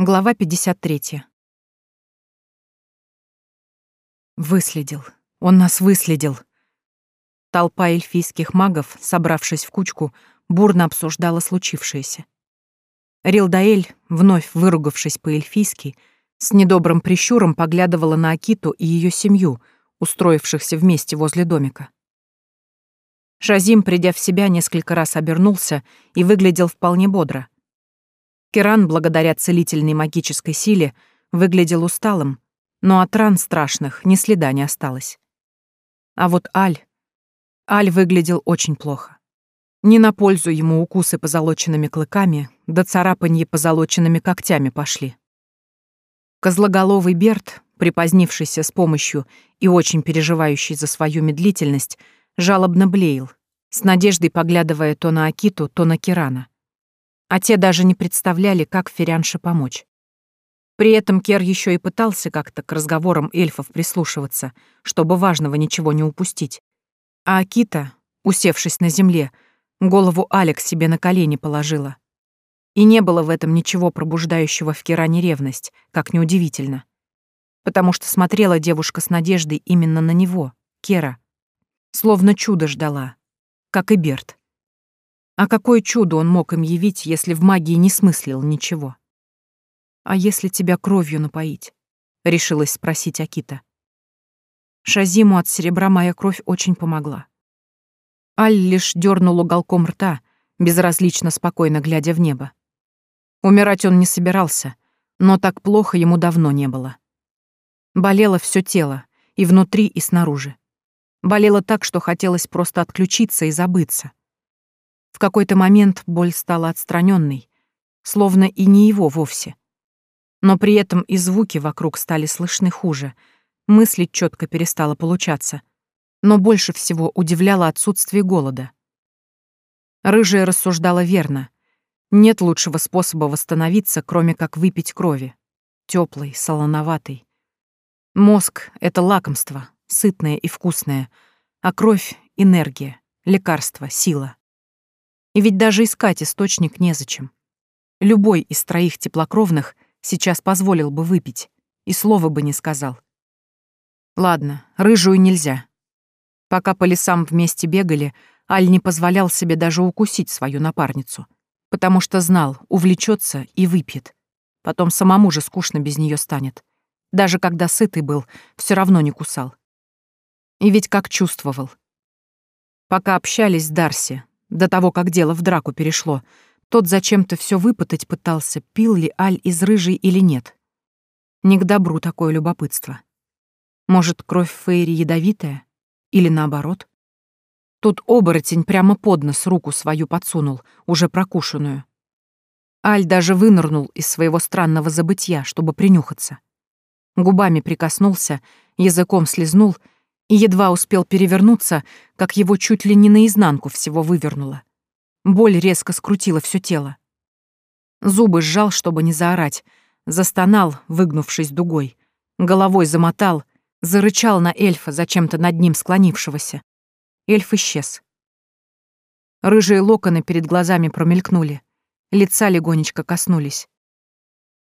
Глава 53. Выследил. Он нас выследил. Толпа эльфийских магов, собравшись в кучку, бурно обсуждала случившееся. Рилдаэль, вновь выругавшись по-эльфийски, с недобрым прищуром поглядывала на Акиту и ее семью, устроившихся вместе возле домика. Шазим, придя в себя, несколько раз обернулся и выглядел вполне бодро — Керан, благодаря целительной магической силе, выглядел усталым, но от ран страшных ни следа не осталось. А вот Аль... Аль выглядел очень плохо. Не на пользу ему укусы позолоченными клыками, да царапанье позолоченными когтями пошли. Козлоголовый Берт, припозднившийся с помощью и очень переживающий за свою медлительность, жалобно блеял, с надеждой поглядывая то на Акиту, то на Кирана а те даже не представляли, как Ферянше помочь. При этом Кер еще и пытался как-то к разговорам эльфов прислушиваться, чтобы важного ничего не упустить. А Акита, усевшись на земле, голову Алекс себе на колени положила. И не было в этом ничего пробуждающего в Керане ревность, как неудивительно. Потому что смотрела девушка с надеждой именно на него, Кера. Словно чудо ждала, как и Берт. А какое чудо он мог им явить, если в магии не смыслил ничего? «А если тебя кровью напоить?» — решилась спросить Акита. Шазиму от серебра моя кровь очень помогла. Аль лишь дернул уголком рта, безразлично спокойно глядя в небо. Умирать он не собирался, но так плохо ему давно не было. Болело все тело, и внутри, и снаружи. Болело так, что хотелось просто отключиться и забыться. В какой-то момент боль стала отстраненной, словно и не его вовсе. Но при этом и звуки вокруг стали слышны хуже, мыслить четко перестало получаться. Но больше всего удивляло отсутствие голода. Рыжая рассуждала верно. Нет лучшего способа восстановиться, кроме как выпить крови. Теплой, солоноватой. Мозг — это лакомство, сытное и вкусное, а кровь — энергия, лекарство, сила. И ведь даже искать источник незачем. Любой из троих теплокровных сейчас позволил бы выпить, и слова бы не сказал. Ладно, рыжую нельзя. Пока по лесам вместе бегали, Аль не позволял себе даже укусить свою напарницу, потому что знал, увлечется и выпьет. Потом самому же скучно без нее станет. Даже когда сытый был, все равно не кусал. И ведь как чувствовал. Пока общались с Дарси, до того, как дело в драку перешло, тот зачем-то все выпытать пытался, пил ли Аль из рыжей или нет. Не к добру такое любопытство. Может, кровь Фейри ядовитая? Или наоборот? Тут оборотень прямо под нос руку свою подсунул, уже прокушенную. Аль даже вынырнул из своего странного забытья, чтобы принюхаться. Губами прикоснулся, языком слезнул — и едва успел перевернуться, как его чуть ли не наизнанку всего вывернуло. Боль резко скрутила все тело. Зубы сжал, чтобы не заорать, застонал, выгнувшись дугой, головой замотал, зарычал на эльфа, зачем-то над ним склонившегося. Эльф исчез. Рыжие локоны перед глазами промелькнули, лица легонечко коснулись.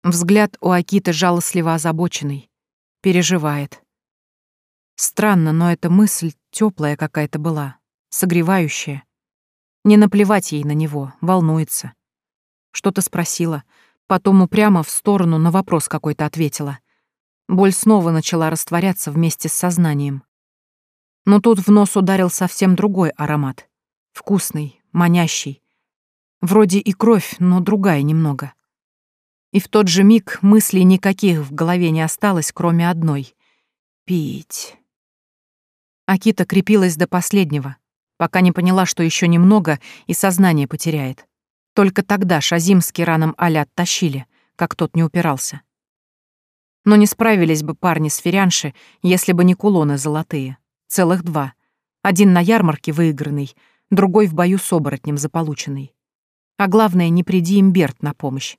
Взгляд у Акиты жалостливо озабоченный. Переживает. Странно, но эта мысль теплая какая-то была, согревающая. Не наплевать ей на него, волнуется. Что-то спросила, потом упрямо в сторону на вопрос какой-то ответила. Боль снова начала растворяться вместе с сознанием. Но тут в нос ударил совсем другой аромат. Вкусный, манящий. Вроде и кровь, но другая немного. И в тот же миг мыслей никаких в голове не осталось, кроме одной — пить. Акита крепилась до последнего, пока не поняла, что еще немного и сознание потеряет. Только тогда Шазим с Кираном Аля оттащили, как тот не упирался. Но не справились бы парни с Ферянши, если бы не кулоны золотые. Целых два. Один на ярмарке выигранный, другой в бою с оборотнем заполученный. А главное, не приди им Берт на помощь.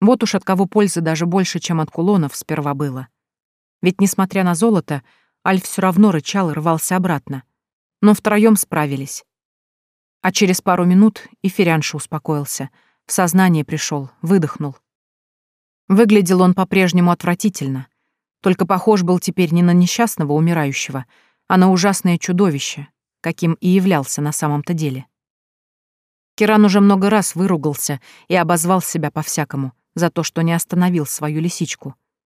Вот уж от кого пользы даже больше, чем от кулонов сперва было. Ведь, несмотря на золото, Аль все равно рычал и рвался обратно. Но втроем справились. А через пару минут и Ферянша успокоился. В сознание пришел, выдохнул. Выглядел он по-прежнему отвратительно, только похож был теперь не на несчастного умирающего, а на ужасное чудовище, каким и являлся на самом-то деле. Киран уже много раз выругался и обозвал себя по-всякому за то, что не остановил свою лисичку,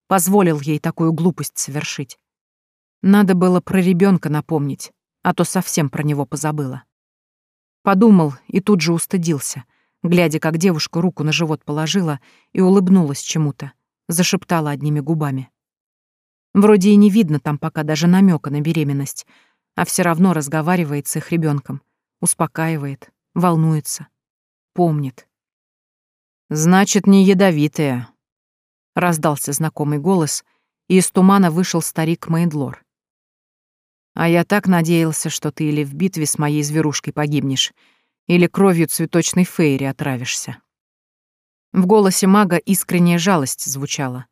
позволил ей такую глупость совершить. Надо было про ребенка напомнить, а то совсем про него позабыла. Подумал и тут же устыдился, глядя, как девушка руку на живот положила и улыбнулась чему-то, зашептала одними губами. Вроде и не видно там пока даже намека на беременность, а все равно разговаривает с их ребенком, успокаивает, волнуется, помнит. «Значит, не ядовитая», — раздался знакомый голос, и из тумана вышел старик Мейндлор. «А я так надеялся, что ты или в битве с моей зверушкой погибнешь, или кровью цветочной фейри отравишься». В голосе мага искренняя жалость звучала.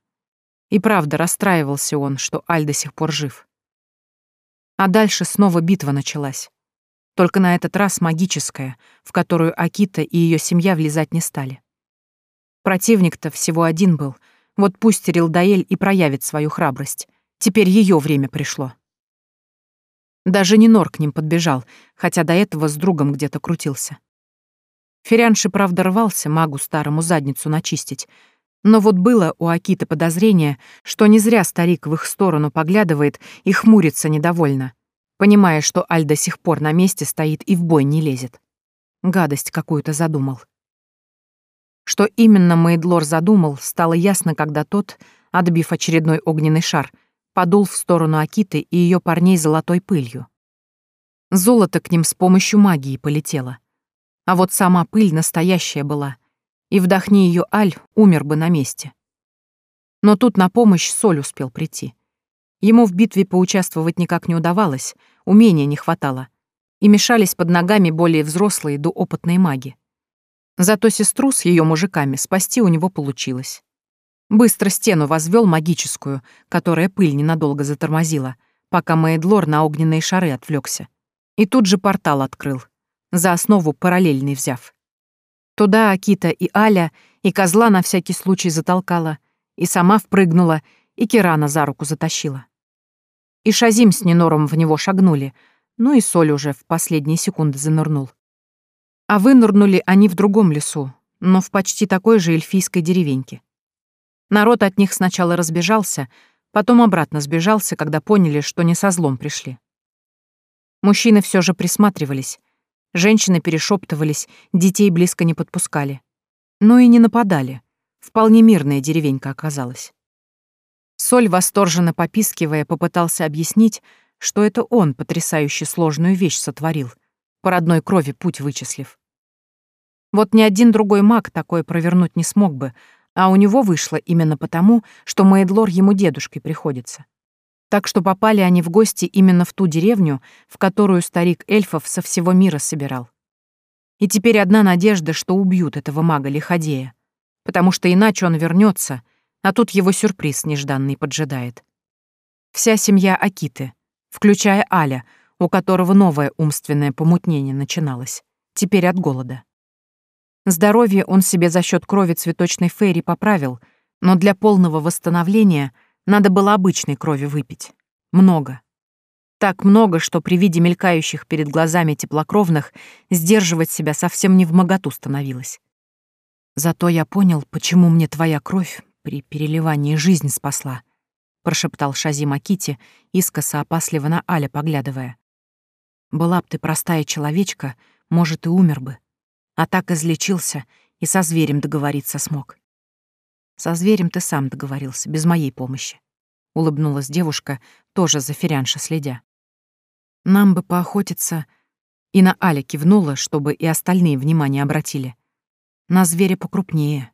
И правда, расстраивался он, что Аль до сих пор жив. А дальше снова битва началась. Только на этот раз магическая, в которую Акита и ее семья влезать не стали. Противник-то всего один был. Вот пусть Рилдаэль и проявит свою храбрость. Теперь ее время пришло. Даже Нинор к ним подбежал, хотя до этого с другом где-то крутился. Ферянши, правда, рвался магу старому задницу начистить, но вот было у Акиты подозрение, что не зря старик в их сторону поглядывает и хмурится недовольно, понимая, что Аль до сих пор на месте стоит и в бой не лезет. Гадость какую-то задумал. Что именно Мейдлор задумал, стало ясно, когда тот, отбив очередной огненный шар, подул в сторону Акиты и ее парней золотой пылью. Золото к ним с помощью магии полетело. А вот сама пыль настоящая была, и вдохни ее Аль, умер бы на месте. Но тут на помощь Соль успел прийти. Ему в битве поучаствовать никак не удавалось, умения не хватало, и мешались под ногами более взрослые до опытные маги. Зато сестру с ее мужиками спасти у него получилось. Быстро стену возвел магическую, которая пыль ненадолго затормозила, пока Мейдлор на огненные шары отвлекся. И тут же портал открыл, за основу параллельный взяв. Туда Акита и Аля, и козла на всякий случай затолкала, и сама впрыгнула, и Кирана за руку затащила. И Шазим с Нинором в него шагнули, ну и Соль уже в последние секунды занырнул. А вынырнули они в другом лесу, но в почти такой же эльфийской деревеньке. Народ от них сначала разбежался, потом обратно сбежался, когда поняли, что не со злом пришли. Мужчины все же присматривались, Женщины перешептывались, детей близко не подпускали. Но и не нападали. Вполне мирная деревенька оказалась. Соль, восторженно попискивая, попытался объяснить, что это он потрясающе сложную вещь сотворил, по родной крови путь вычислив. Вот ни один другой маг такое провернуть не смог бы, а у него вышло именно потому, что Мейдлор ему дедушкой приходится. Так что попали они в гости именно в ту деревню, в которую старик эльфов со всего мира собирал. И теперь одна надежда, что убьют этого мага-лиходея, потому что иначе он вернется, а тут его сюрприз нежданный поджидает. Вся семья Акиты, включая Аля, у которого новое умственное помутнение начиналось, теперь от голода. Здоровье он себе за счет крови цветочной фейри поправил, но для полного восстановления — надо было обычной крови выпить. Много. Так много, что при виде мелькающих перед глазами теплокровных сдерживать себя совсем не в моготу становилось. Зато я понял, почему мне твоя кровь при переливании жизнь спасла, прошептал Шази Макити, искоса опасливо на Аля поглядывая. Была б ты простая человечка, может, и умер бы. А так излечился и со зверем договориться смог. Со зверем ты сам договорился, без моей помощи. Улыбнулась девушка, тоже за ферянша следя. Нам бы поохотиться... И на Аля кивнула, чтобы и остальные внимание обратили. На зверя покрупнее.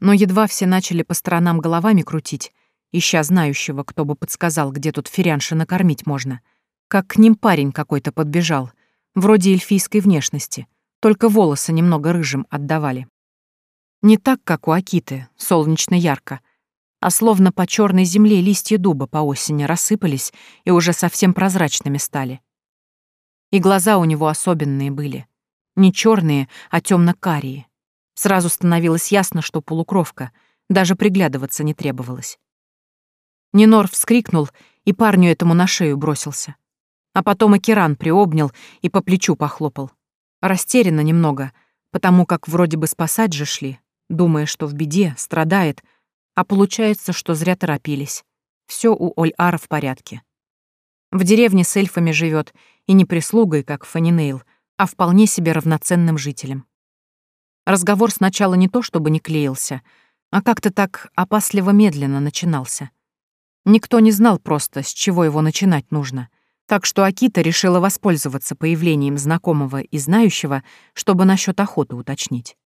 Но едва все начали по сторонам головами крутить, ища знающего, кто бы подсказал, где тут ферянша накормить можно, как к ним парень какой-то подбежал, вроде эльфийской внешности, только волосы немного рыжим отдавали. Не так, как у Акиты, солнечно ярко, а словно по черной земле листья дуба по осени рассыпались и уже совсем прозрачными стали. И глаза у него особенные были. Не черные, а темно-карие. Сразу становилось ясно, что полукровка, Даже приглядываться не требовалось. Нинор вскрикнул и парню этому на шею бросился. А потом и Киран приобнял и по плечу похлопал. Растерянно немного, потому как вроде бы спасать же шли, думая, что в беде, страдает, а получается, что зря торопились. Все у Оль-Ара в порядке. В деревне с эльфами живет и не прислугой, как Фанинейл, а вполне себе равноценным жителем. Разговор сначала не то чтобы не клеился, а как-то так опасливо-медленно начинался. Никто не знал просто, с чего его начинать нужно. Так что Акита решила воспользоваться появлением знакомого и знающего, чтобы насчет охоты уточнить.